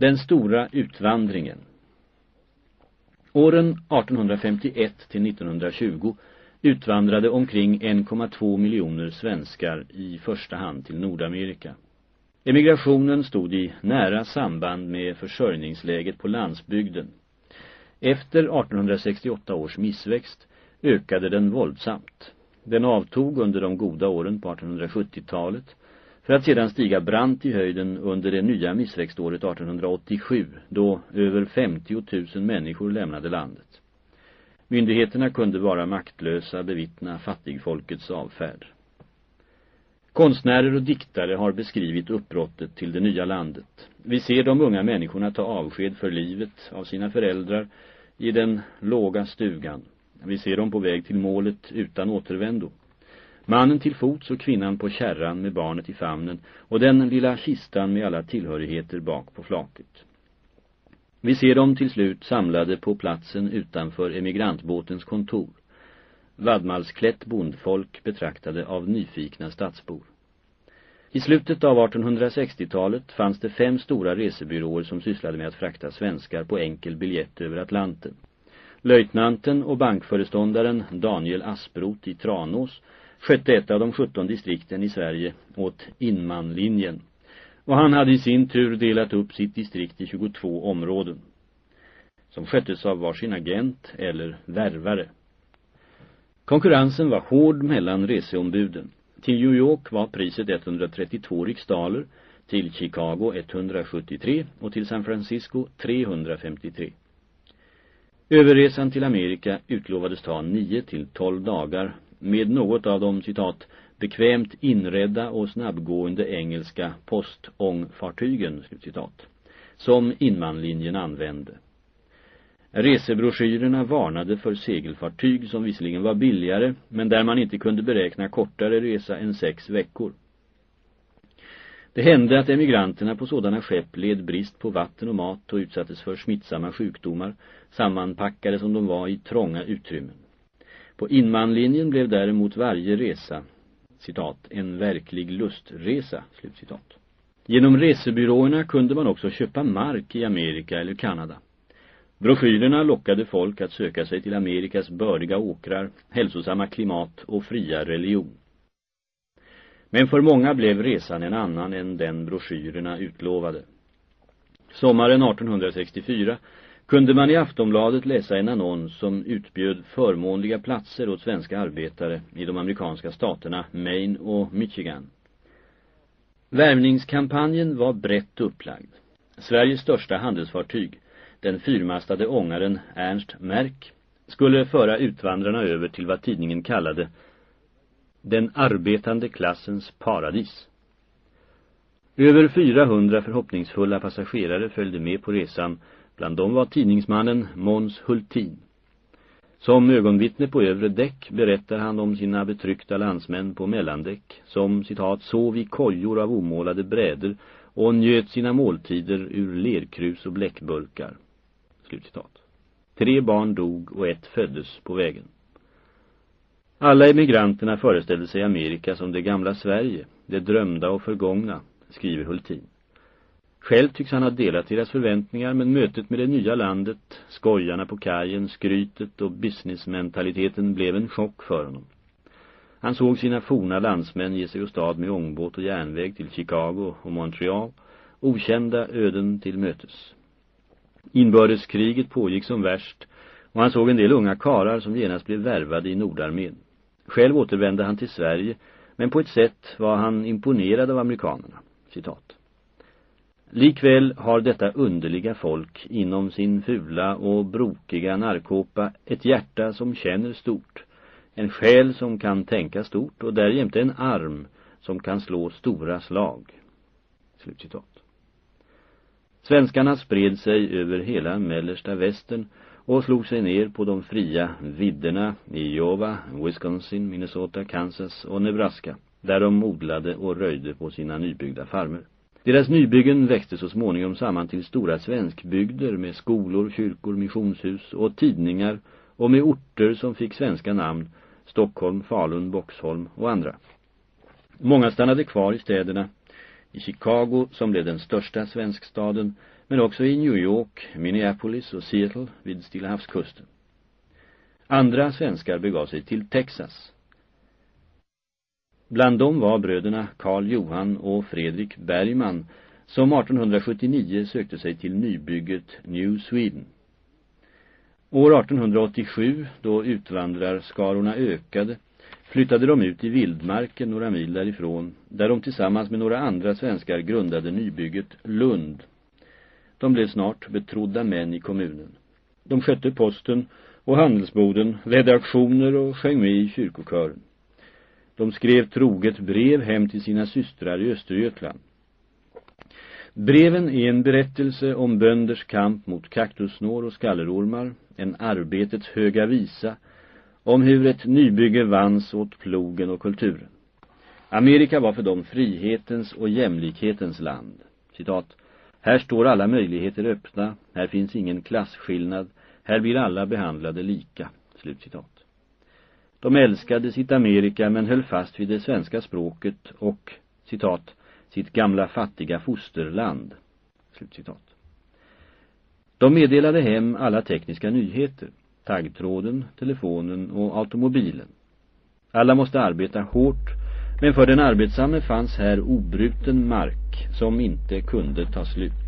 Den stora utvandringen Åren 1851 till 1920 utvandrade omkring 1,2 miljoner svenskar i första hand till Nordamerika. Emigrationen stod i nära samband med försörjningsläget på landsbygden. Efter 1868 års missväxt ökade den våldsamt. Den avtog under de goda åren på 1870-talet för att sedan stiga brant i höjden under det nya missväxtåret 1887 då över 50 000 människor lämnade landet. Myndigheterna kunde vara maktlösa bevittna fattigfolkets avfärd. Konstnärer och diktare har beskrivit uppbrottet till det nya landet. Vi ser de unga människorna ta avsked för livet av sina föräldrar i den låga stugan. Vi ser dem på väg till målet utan återvändo. Mannen till fots och kvinnan på kärran med barnet i famnen och den lilla kistan med alla tillhörigheter bak på flaket. Vi ser dem till slut samlade på platsen utanför emigrantbåtens kontor. Vadmalsklätt bondfolk betraktade av nyfikna stadsbor. I slutet av 1860-talet fanns det fem stora resebyråer som sysslade med att frakta svenskar på enkel biljett över Atlanten. Löjtnanten och bankföreståndaren Daniel Asprot i Tranås skötte ett av de 17 distrikten i Sverige åt Inmanlinjen. Och han hade i sin tur delat upp sitt distrikt i 22 områden. Som sköttes av varsin agent eller värvare. Konkurrensen var hård mellan reseombuden. Till New York var priset 132 riksdaler, till Chicago 173 och till San Francisco 353. Överresan till Amerika utlovades ta 9 till 12 dagar med något av de citat bekvämt inredda och snabbgående engelska postångfartygen citat, som inmanlinjen använde. Resebroschyrerna varnade för segelfartyg som visserligen var billigare men där man inte kunde beräkna kortare resa än sex veckor. Det hände att emigranterna på sådana skepp led brist på vatten och mat och utsattes för smittsamma sjukdomar, sammanpackade som de var i trånga utrymmen. På inmanlinjen blev däremot varje resa, citat, en verklig lustresa, slutcitat. Genom resebyråerna kunde man också köpa mark i Amerika eller Kanada. Broschyrerna lockade folk att söka sig till Amerikas bördiga åkrar, hälsosamma klimat och fria religion. Men för många blev resan en annan än den broschyrerna utlovade. Sommaren 1864 kunde man i Aftonbladet läsa en annons som utbjöd förmånliga platser åt svenska arbetare i de amerikanska staterna Maine och Michigan. Värvningskampanjen var brett upplagd. Sveriges största handelsfartyg, den fyrmastade ångaren Ernst Merck, skulle föra utvandrarna över till vad tidningen kallade den arbetande klassens paradis. Över 400 förhoppningsfulla passagerare följde med på resan Bland dem var tidningsmannen Måns Hultin. Som ögonvittne på övre däck berättar han om sina betryckta landsmän på mellandäck som, citat, sov i kojor av omålade bräder och njöt sina måltider ur lerkrus och bläckburkar. Slutcitat. Tre barn dog och ett föddes på vägen. Alla emigranterna föreställde sig Amerika som det gamla Sverige, det drömda och förgångna, skriver Hultin. Själv tycks han ha delat deras förväntningar men mötet med det nya landet, skojarna på kajen, skrytet och businessmentaliteten blev en chock för honom. Han såg sina forna landsmän ge sig åstad med ångbåt och järnväg till Chicago och Montreal, okända öden till mötes. Inbördeskriget pågick som värst och han såg en del unga karar som genast blev värvade i Nordarmén. Själv återvände han till Sverige men på ett sätt var han imponerad av amerikanerna. Citat. Likväl har detta underliga folk inom sin fula och brokiga narkopa ett hjärta som känner stort, en själ som kan tänka stort och därjämte en arm som kan slå stora slag. Slutcitat. Svenskarna spred sig över hela mellersta västern och slog sig ner på de fria vidderna i Iowa, Wisconsin, Minnesota, Kansas och Nebraska, där de odlade och röjde på sina nybyggda farmer. Deras nybyggen växte så småningom samman till stora svenskbygder med skolor, kyrkor, missionshus och tidningar och med orter som fick svenska namn, Stockholm, Falun, Boxholm och andra. Många stannade kvar i städerna. I Chicago, som blev den största svenskstaden, men också i New York, Minneapolis och Seattle vid Stilla havskusten. Andra svenskar begav sig till Texas. Bland dem var bröderna Karl Johan och Fredrik Bergman som 1879 sökte sig till nybygget New Sweden. År 1887, då utvandrarskarorna ökade, flyttade de ut i vildmarken några mil därifrån, där de tillsammans med några andra svenskar grundade nybygget Lund. De blev snart betrodda män i kommunen. De skötte posten och handelsboden, ledde aktioner och sjöng med i kyrkokören. De skrev troget brev hem till sina systrar i Östergötland. Breven är en berättelse om bönders kamp mot kaktusnår och skallerormar, en arbetets höga visa, om hur ett nybygge vanns åt plogen och kulturen. Amerika var för dem frihetens och jämlikhetens land. Citat. Här står alla möjligheter öppna, här finns ingen klassskillnad, här blir alla behandlade lika. Slutcitat. De älskade sitt Amerika men höll fast vid det svenska språket och, citat, sitt gamla fattiga fosterland. Slutcitat. De meddelade hem alla tekniska nyheter, taggtråden, telefonen och automobilen. Alla måste arbeta hårt, men för den arbetsamme fanns här obruten mark som inte kunde ta slut.